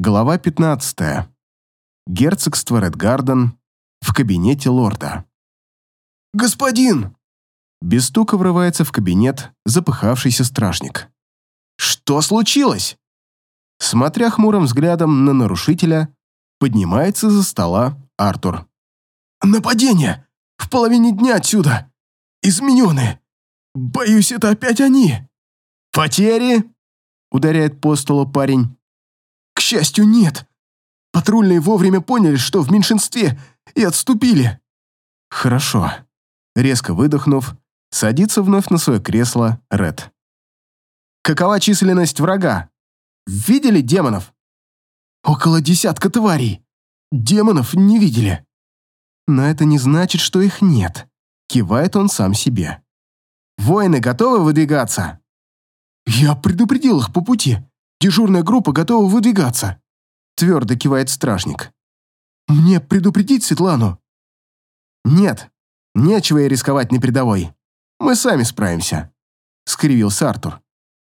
Глава 15. Герцогство Редгарден в кабинете лорда. «Господин!» Без стука врывается в кабинет запыхавшийся стражник. «Что случилось?» Смотря хмурым взглядом на нарушителя, поднимается за стола Артур. «Нападение! В половине дня отсюда! Измененные! Боюсь, это опять они!» «Потери?» — ударяет по столу парень. К счастью, нет. Патрульные вовремя поняли, что в меньшинстве, и отступили. Хорошо. Резко выдохнув, садится вновь на свое кресло Ред. Какова численность врага? Видели демонов? Около десятка тварей. Демонов не видели. Но это не значит, что их нет. Кивает он сам себе. Воины готовы выдвигаться? Я предупредил их по пути. Дежурная группа готова выдвигаться», — твердо кивает стражник. «Мне предупредить Светлану?» «Нет, нечего ей рисковать на передовой. Мы сами справимся», — скривился Артур.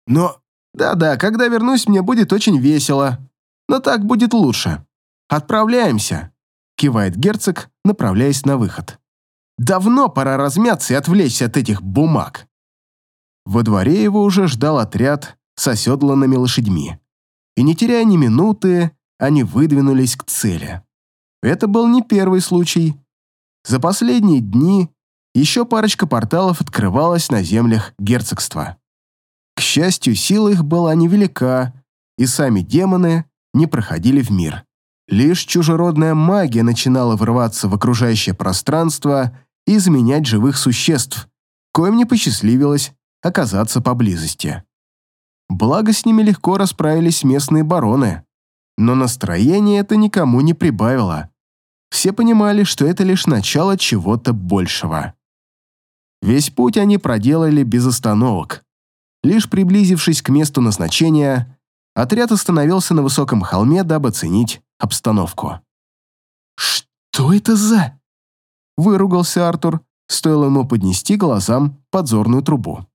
«Но...» «Да-да, когда вернусь, мне будет очень весело. Но так будет лучше. Отправляемся», — кивает герцог, направляясь на выход. «Давно пора размяться и отвлечься от этих бумаг». Во дворе его уже ждал отряд с оседланными лошадьми. И не теряя ни минуты, они выдвинулись к цели. Это был не первый случай. За последние дни еще парочка порталов открывалась на землях герцогства. К счастью, сила их была невелика, и сами демоны не проходили в мир. Лишь чужеродная магия начинала врываться в окружающее пространство и изменять живых существ, коим не посчастливилось оказаться поблизости. Благо с ними легко расправились местные бароны. Но настроение это никому не прибавило. Все понимали, что это лишь начало чего-то большего. Весь путь они проделали без остановок. Лишь приблизившись к месту назначения, отряд остановился на высоком холме, дабы оценить обстановку. «Что это за...» — выругался Артур, стоило ему поднести глазам подзорную трубу.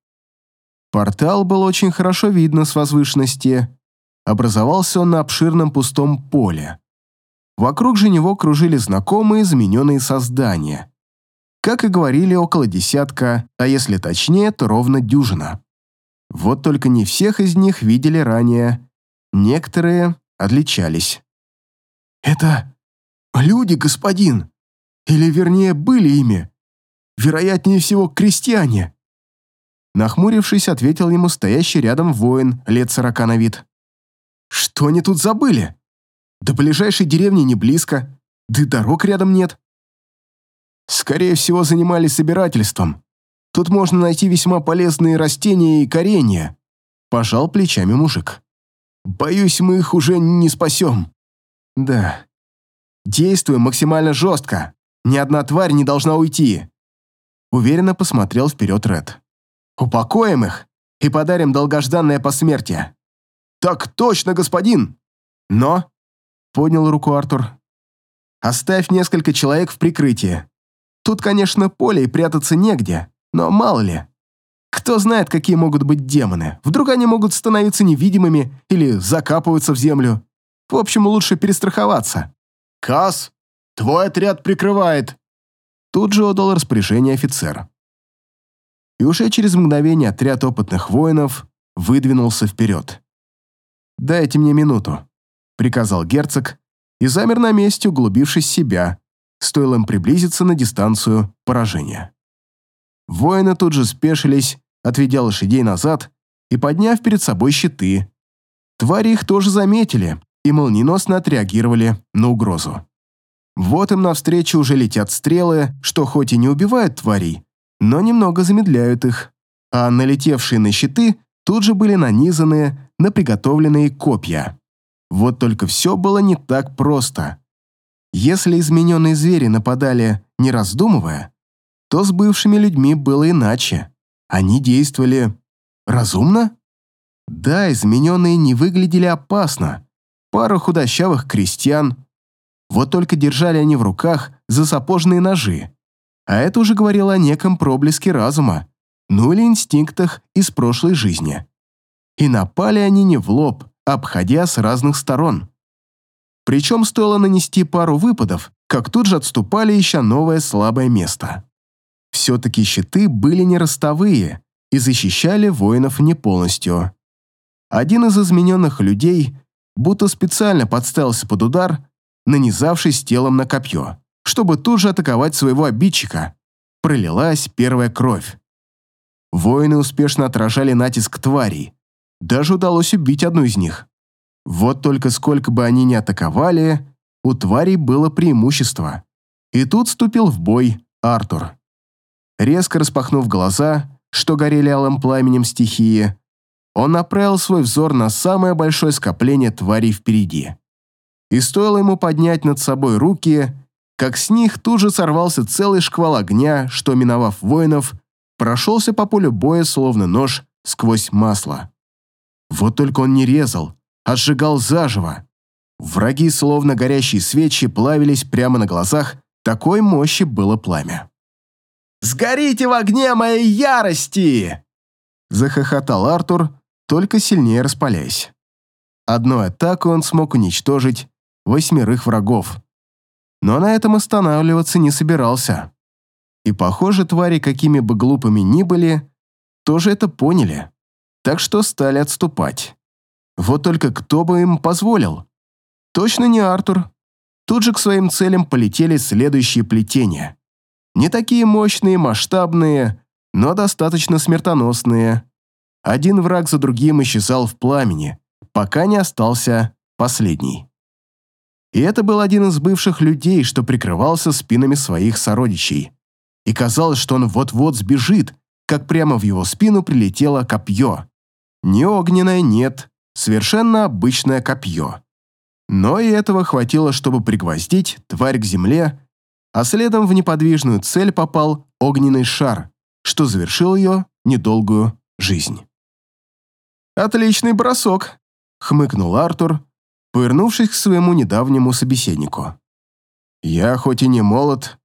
Портал был очень хорошо видно с возвышенности. Образовался он на обширном пустом поле. Вокруг же него кружили знакомые замененные создания. Как и говорили, около десятка, а если точнее, то ровно дюжина. Вот только не всех из них видели ранее. Некоторые отличались. «Это люди, господин. Или, вернее, были ими. Вероятнее всего, крестьяне», Нахмурившись, ответил ему стоящий рядом воин, лет сорока на вид. «Что они тут забыли? До ближайшей деревни не близко, да и дорог рядом нет». «Скорее всего, занимались собирательством. Тут можно найти весьма полезные растения и коренья», – пожал плечами мужик. «Боюсь, мы их уже не спасем». «Да. Действуем максимально жестко. Ни одна тварь не должна уйти». Уверенно посмотрел вперед Ред. Упокоим их и подарим долгожданное посмертие». «Так точно, господин!» «Но...» — поднял руку Артур. «Оставь несколько человек в прикрытии. Тут, конечно, поле и прятаться негде, но мало ли. Кто знает, какие могут быть демоны. Вдруг они могут становиться невидимыми или закапываться в землю. В общем, лучше перестраховаться». «Касс, твой отряд прикрывает!» Тут же отдал распоряжение офицер и уже через мгновение отряд опытных воинов выдвинулся вперед. «Дайте мне минуту», — приказал герцог и замер на месте, углубившись в себя, стоило им приблизиться на дистанцию поражения. Воины тут же спешились, отведя лошадей назад и подняв перед собой щиты. Твари их тоже заметили и молниеносно отреагировали на угрозу. Вот им навстречу уже летят стрелы, что хоть и не убивают тварей, но немного замедляют их, а налетевшие на щиты тут же были нанизаны на приготовленные копья. Вот только все было не так просто. Если измененные звери нападали, не раздумывая, то с бывшими людьми было иначе. Они действовали разумно? Да, измененные не выглядели опасно. Пара худощавых крестьян. Вот только держали они в руках засапожные ножи. А это уже говорило о неком проблеске разума, ну или инстинктах из прошлой жизни. И напали они не в лоб, а обходя с разных сторон. Причем стоило нанести пару выпадов, как тут же отступали, ища новое слабое место. Все-таки щиты были не ростовые и защищали воинов не полностью. Один из измененных людей будто специально подставился под удар, нанизавшись телом на копье, чтобы тут же атаковать своего обидчика. Пролилась первая кровь. Воины успешно отражали натиск тварей. Даже удалось убить одну из них. Вот только сколько бы они ни атаковали, у тварей было преимущество. И тут вступил в бой Артур. Резко распахнув глаза, что горели алым пламенем стихии, он направил свой взор на самое большое скопление тварей впереди. И стоило ему поднять над собой руки, как с них тут же сорвался целый шквал огня, что, миновав воинов, прошелся по полю боя, словно нож сквозь масло. Вот только он не резал, а сжигал заживо. Враги, словно горящие свечи, плавились прямо на глазах, такой мощи было пламя. «Сгорите в огне моей ярости!» Захохотал Артур, только сильнее распаляясь. Одной атакой он смог уничтожить восьмерых врагов. Но на этом останавливаться не собирался. И, похоже, твари, какими бы глупыми ни были, тоже это поняли, так что стали отступать. Вот только кто бы им позволил? Точно не Артур. Тут же к своим целям полетели следующие плетения. Не такие мощные, масштабные, но достаточно смертоносные. Один враг за другим исчезал в пламени, пока не остался последний. И это был один из бывших людей, что прикрывался спинами своих сородичей и казалось, что он вот-вот сбежит, как прямо в его спину прилетело копье. Не огненное, нет, совершенно обычное копье. Но и этого хватило, чтобы пригвоздить тварь к земле, а следом в неподвижную цель попал огненный шар, что завершил ее недолгую жизнь. «Отличный бросок», — хмыкнул Артур, повернувшись к своему недавнему собеседнику. «Я хоть и не молод,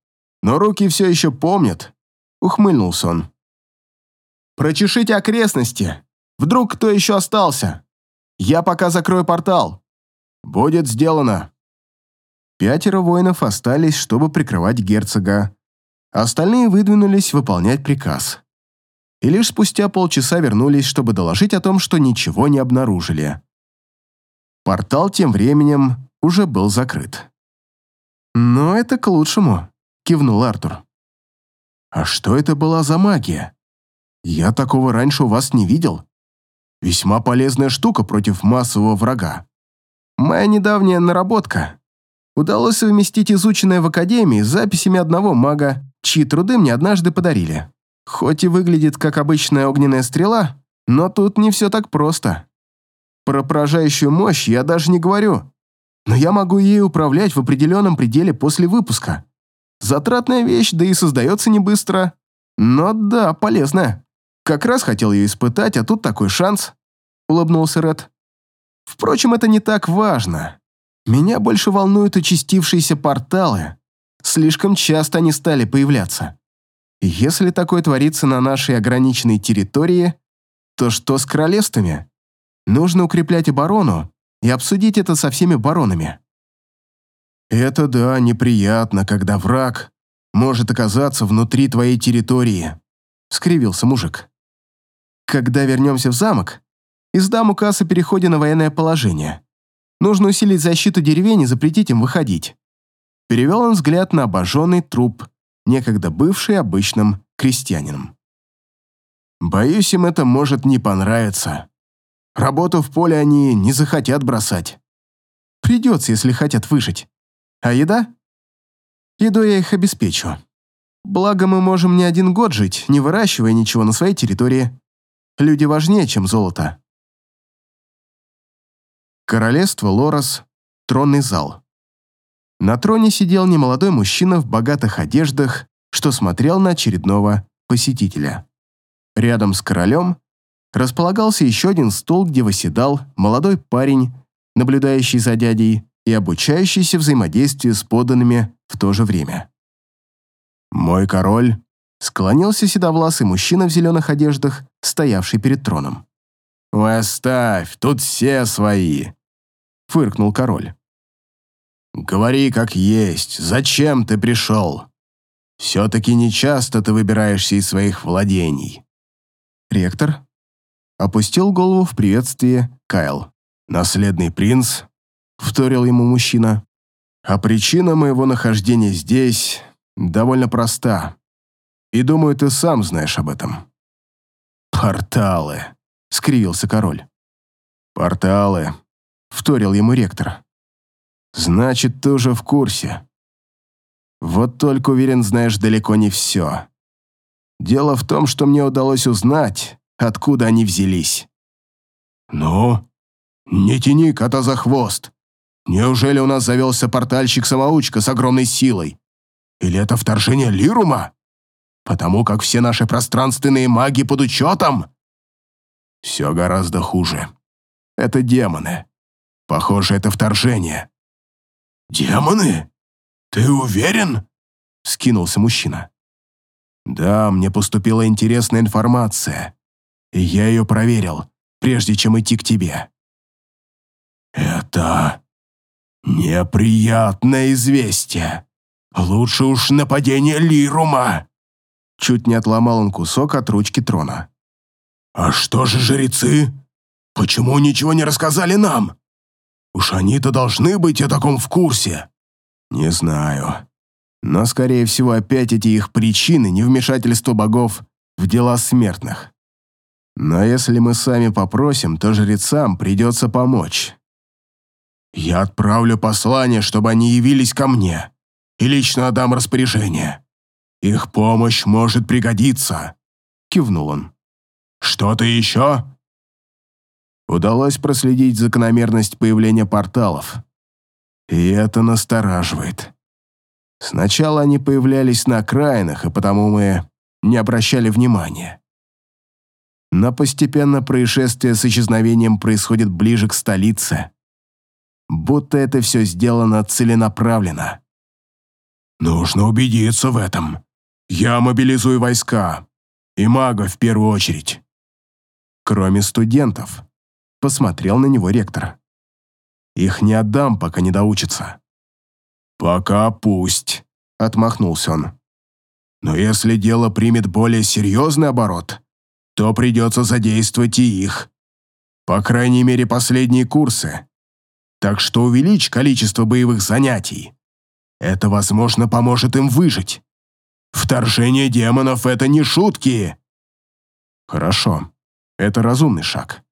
но руки все еще помнят», — ухмыльнулся он. «Прочешите окрестности. Вдруг кто еще остался? Я пока закрою портал». «Будет сделано». Пятеро воинов остались, чтобы прикрывать герцога. Остальные выдвинулись выполнять приказ. И лишь спустя полчаса вернулись, чтобы доложить о том, что ничего не обнаружили. Портал тем временем уже был закрыт. Но это к лучшему кивнул Артур. «А что это была за магия? Я такого раньше у вас не видел. Весьма полезная штука против массового врага. Моя недавняя наработка. Удалось совместить изученное в Академии с записями одного мага, чьи труды мне однажды подарили. Хоть и выглядит как обычная огненная стрела, но тут не все так просто. Про поражающую мощь я даже не говорю, но я могу ей управлять в определенном пределе после выпуска. Затратная вещь, да и создается не быстро. Но да, полезная. Как раз хотел ее испытать, а тут такой шанс», — улыбнулся Ред. «Впрочем, это не так важно. Меня больше волнуют участившиеся порталы. Слишком часто они стали появляться. Если такое творится на нашей ограниченной территории, то что с королевствами? Нужно укреплять оборону и обсудить это со всеми баронами. Это да, неприятно, когда враг может оказаться внутри твоей территории, скривился мужик. Когда вернемся в замок, издам указ о переходе на военное положение. Нужно усилить защиту деревень и запретить им выходить. Перевел он взгляд на обожженный труп, некогда бывший обычным крестьянином. Боюсь, им это может не понравиться. Работу в поле они не захотят бросать. Придется, если хотят выжить. А еда? Еду я их обеспечу. Благо мы можем не один год жить, не выращивая ничего на своей территории. Люди важнее, чем золото. Королевство Лорос, тронный зал. На троне сидел немолодой мужчина в богатых одеждах, что смотрел на очередного посетителя. Рядом с королем располагался еще один стол, где восседал молодой парень, наблюдающий за дядей, и обучающийся взаимодействию с подданными в то же время. «Мой король», — склонился седовласый мужчина в зеленых одеждах, стоявший перед троном. «Ой, оставь, тут все свои», — фыркнул король. Говори как есть, зачем ты пришел? Все-таки нечасто ты выбираешься из своих владений». «Ректор?» Опустил голову в приветствие Кайл. «Наследный принц?» — вторил ему мужчина. «А причина моего нахождения здесь довольно проста. И думаю, ты сам знаешь об этом». «Порталы», — скривился король. «Порталы», — вторил ему ректор. «Значит, ты уже в курсе. Вот только, уверен, знаешь далеко не все. Дело в том, что мне удалось узнать, откуда они взялись». «Ну? Не тяни кота за хвост. Неужели у нас завелся портальщик-самоучка с огромной силой? Или это вторжение Лирума? Потому как все наши пространственные маги под учетом?» «Все гораздо хуже», это демоны. Похоже, это вторжение». «Демоны? Ты уверен?» — скинулся мужчина. «Да, мне поступила интересная информация, и я ее проверил, прежде чем идти к тебе». «Это неприятное известие. Лучше уж нападение Лирума!» Чуть не отломал он кусок от ручки трона. «А что же жрецы?» Почему ничего не рассказали нам? Уж они-то должны быть о таком в курсе. Не знаю. Но, скорее всего, опять эти их причины невмешательство богов в дела смертных. Но если мы сами попросим, то жрецам придется помочь. Я отправлю послание, чтобы они явились ко мне, и лично отдам распоряжение. Их помощь может пригодиться», — кивнул он. «Что-то еще?» удалось проследить закономерность появления порталов. И это настораживает. Сначала они появлялись на окраинах, и потому мы не обращали внимания. Но постепенно происшествие с исчезновением происходит ближе к столице. Будто это все сделано целенаправленно. Нужно убедиться в этом. Я мобилизую войска. И мага в первую очередь. Кроме студентов посмотрел на него ректор. «Их не отдам, пока не доучатся». «Пока пусть», — отмахнулся он. «Но если дело примет более серьезный оборот, то придется задействовать и их. По крайней мере, последние курсы. Так что увеличь количество боевых занятий. Это, возможно, поможет им выжить. Вторжение демонов — это не шутки!» «Хорошо, это разумный шаг.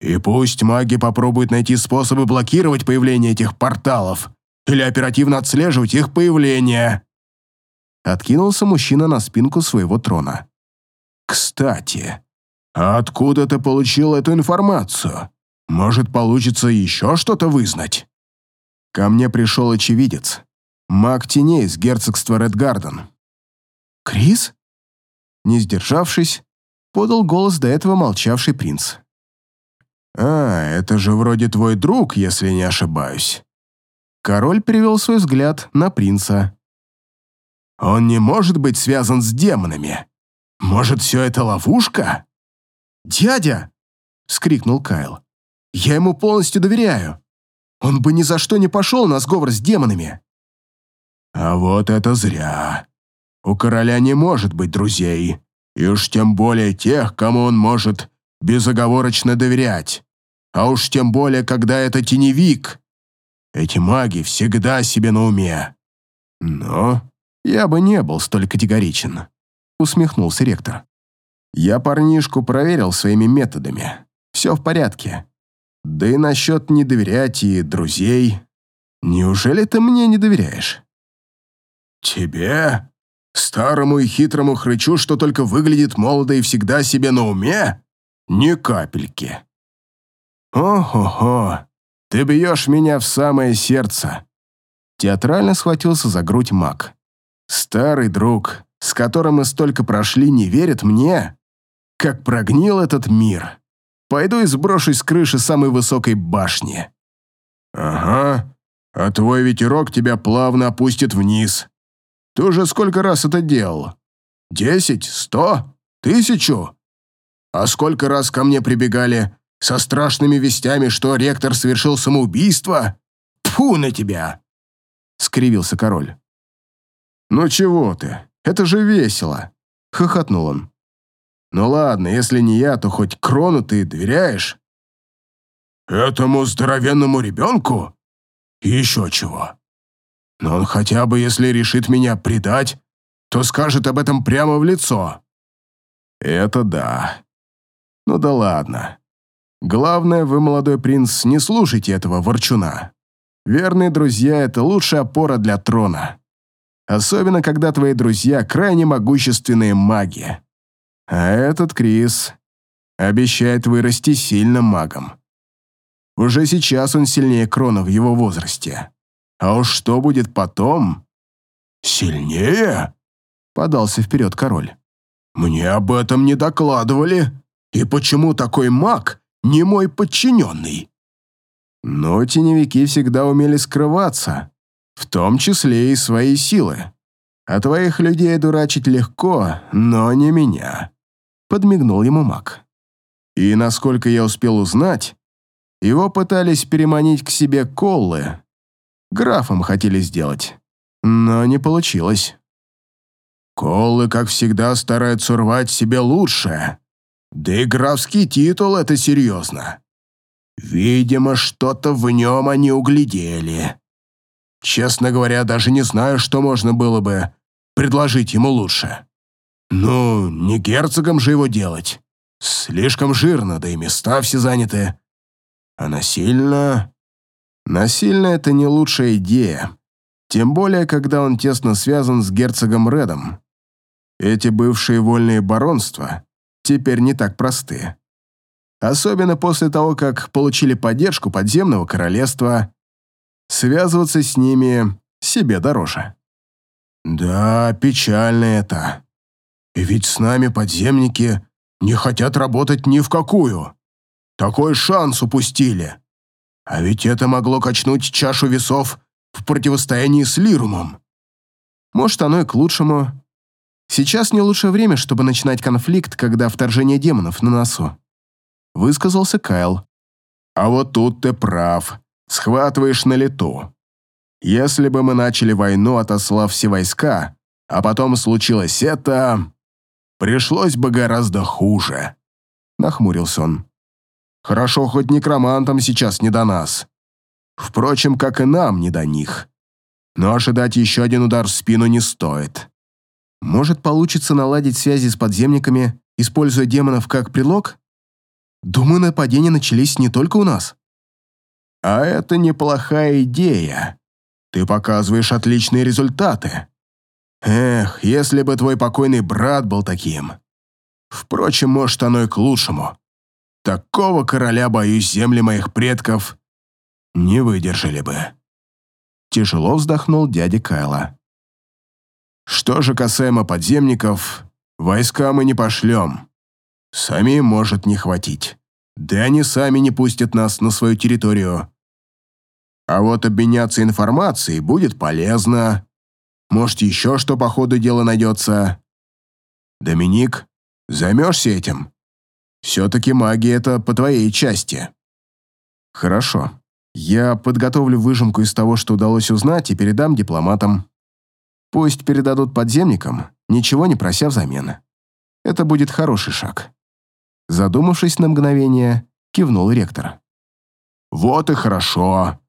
И пусть маги попробуют найти способы блокировать появление этих порталов или оперативно отслеживать их появление. Откинулся мужчина на спинку своего трона. Кстати, а откуда ты получил эту информацию? Может, получится еще что-то вызнать? Ко мне пришел очевидец. Маг теней из герцогства Редгарден. Крис? Не сдержавшись, подал голос до этого молчавший принц. «А, это же вроде твой друг, если не ошибаюсь». Король перевел свой взгляд на принца. «Он не может быть связан с демонами. Может, все это ловушка?» «Дядя!» — скрикнул Кайл. «Я ему полностью доверяю. Он бы ни за что не пошел на сговор с демонами». «А вот это зря. У короля не может быть друзей, и уж тем более тех, кому он может безоговорочно доверять. А уж тем более, когда это теневик. Эти маги всегда себе на уме. Но я бы не был столь категоричен, усмехнулся ректор. Я парнишку проверил своими методами. Все в порядке. Да и насчет не доверять и друзей. Неужели ты мне не доверяешь? Тебе? Старому и хитрому хрычу, что только выглядит молодо и всегда себе на уме? Ни капельки. Ого-го, ты бьешь меня в самое сердце. Театрально схватился за грудь маг. Старый друг, с которым мы столько прошли, не верит мне? Как прогнил этот мир. Пойду и сброшусь с крыши самой высокой башни. Ага, а твой ветерок тебя плавно опустит вниз. Ты уже сколько раз это делал? Десять? Сто? Тысячу? А сколько раз ко мне прибегали со страшными вестями, что ректор совершил самоубийство? Тьфу на тебя!» — скривился король. «Ну чего ты? Это же весело!» — хохотнул он. «Ну ладно, если не я, то хоть крону ты доверяешь?» «Этому здоровенному ребенку? Еще чего. Но он хотя бы, если решит меня предать, то скажет об этом прямо в лицо». «Это да. Ну да ладно. Главное, вы, молодой принц, не слушайте этого ворчуна. Верные друзья — это лучшая опора для трона. Особенно, когда твои друзья — крайне могущественные маги. А этот Крис обещает вырасти сильным магом. Уже сейчас он сильнее Крона в его возрасте. А уж что будет потом? Сильнее? Подался вперед король. Мне об этом не докладывали. И почему такой маг не мой подчиненный? Но теневики всегда умели скрываться, в том числе и свои силы. А твоих людей дурачить легко, но не меня. Подмигнул ему маг. И насколько я успел узнать, его пытались переманить к себе коллы. Графом хотели сделать, но не получилось. Коллы, как всегда, стараются рвать себе лучшее. Да и графский титул — это серьезно. Видимо, что-то в нем они углядели. Честно говоря, даже не знаю, что можно было бы предложить ему лучше. Ну, не герцогом же его делать. Слишком жирно, да и места все заняты. А насильно... Насильно это не лучшая идея. Тем более, когда он тесно связан с герцогом Редом. Эти бывшие вольные баронства теперь не так просты. Особенно после того, как получили поддержку подземного королевства. Связываться с ними себе дороже. Да, печально это. И ведь с нами подземники не хотят работать ни в какую. Такой шанс упустили. А ведь это могло качнуть чашу весов в противостоянии с Лирумом. Может, оно и к лучшему. Сейчас не лучшее время, чтобы начинать конфликт, когда вторжение демонов на носу. Высказался Кайл. А вот тут ты прав. Схватываешь на лету. Если бы мы начали войну, отослав все войска, а потом случилось это... Пришлось бы гораздо хуже. Нахмурился он. Хорошо, хоть некромантам сейчас не до нас. Впрочем, как и нам не до них. Но ожидать еще один удар в спину не стоит. Может, получится наладить связи с подземниками, используя демонов как прилог? Думаю, нападения начались не только у нас. А это неплохая идея. Ты показываешь отличные результаты. Эх, если бы твой покойный брат был таким. Впрочем, может, оно и к лучшему. Такого короля, боюсь, земли моих предков не выдержали бы. Тяжело вздохнул дядя Кайла. Что же касаемо подземников, войска мы не пошлем. Самим может не хватить. Да они сами не пустят нас на свою территорию. А вот обменяться информацией будет полезно. Может, еще что по ходу дела найдется. Доминик, займешься этим? Все-таки магия — это по твоей части». «Хорошо. Я подготовлю выжимку из того, что удалось узнать, и передам дипломатам. Пусть передадут подземникам, ничего не прося взамен. Это будет хороший шаг». Задумавшись на мгновение, кивнул ректор. «Вот и хорошо.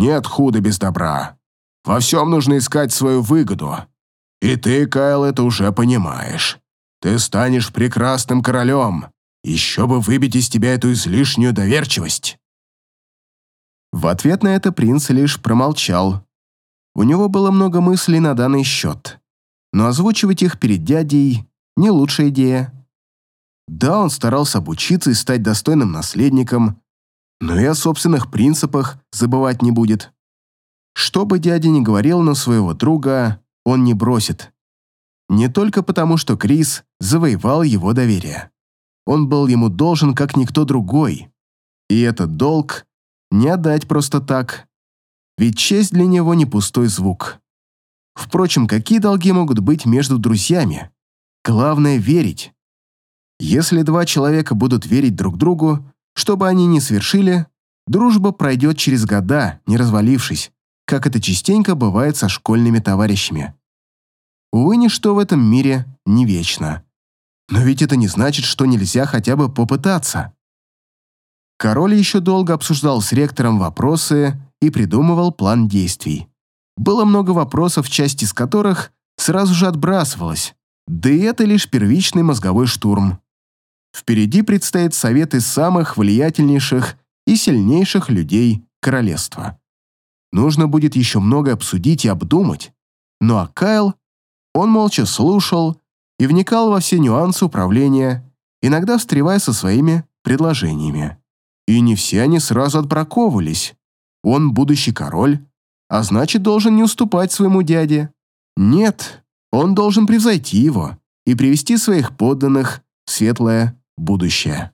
Нет худа без добра. Во всем нужно искать свою выгоду. И ты, Кайл, это уже понимаешь. Ты станешь прекрасным королем, еще бы выбить из тебя эту излишнюю доверчивость. В ответ на это принц лишь промолчал. У него было много мыслей на данный счет, но озвучивать их перед дядей – не лучшая идея. Да, он старался обучиться и стать достойным наследником, но и о собственных принципах забывать не будет. Что бы дядя ни говорил, но своего друга он не бросит. Не только потому, что Крис завоевал его доверие. Он был ему должен, как никто другой. И этот долг не отдать просто так. Ведь честь для него не пустой звук. Впрочем, какие долги могут быть между друзьями? Главное — верить. Если два человека будут верить друг другу, что бы они ни совершили, дружба пройдет через года, не развалившись, как это частенько бывает со школьными товарищами. Увы, ничто в этом мире не вечно. Но ведь это не значит, что нельзя хотя бы попытаться. Король еще долго обсуждал с ректором вопросы и придумывал план действий. Было много вопросов, часть из которых сразу же отбрасывалась, да и это лишь первичный мозговой штурм. Впереди предстоит совет из самых влиятельнейших и сильнейших людей королевства. Нужно будет еще многое обсудить и обдумать. Ну а Кайл, он молча слушал и вникал во все нюансы управления, иногда встревая со своими предложениями. И не все они сразу отбраковывались. Он будущий король, а значит, должен не уступать своему дяде. Нет, он должен превзойти его и привести своих подданных в светлое будущее.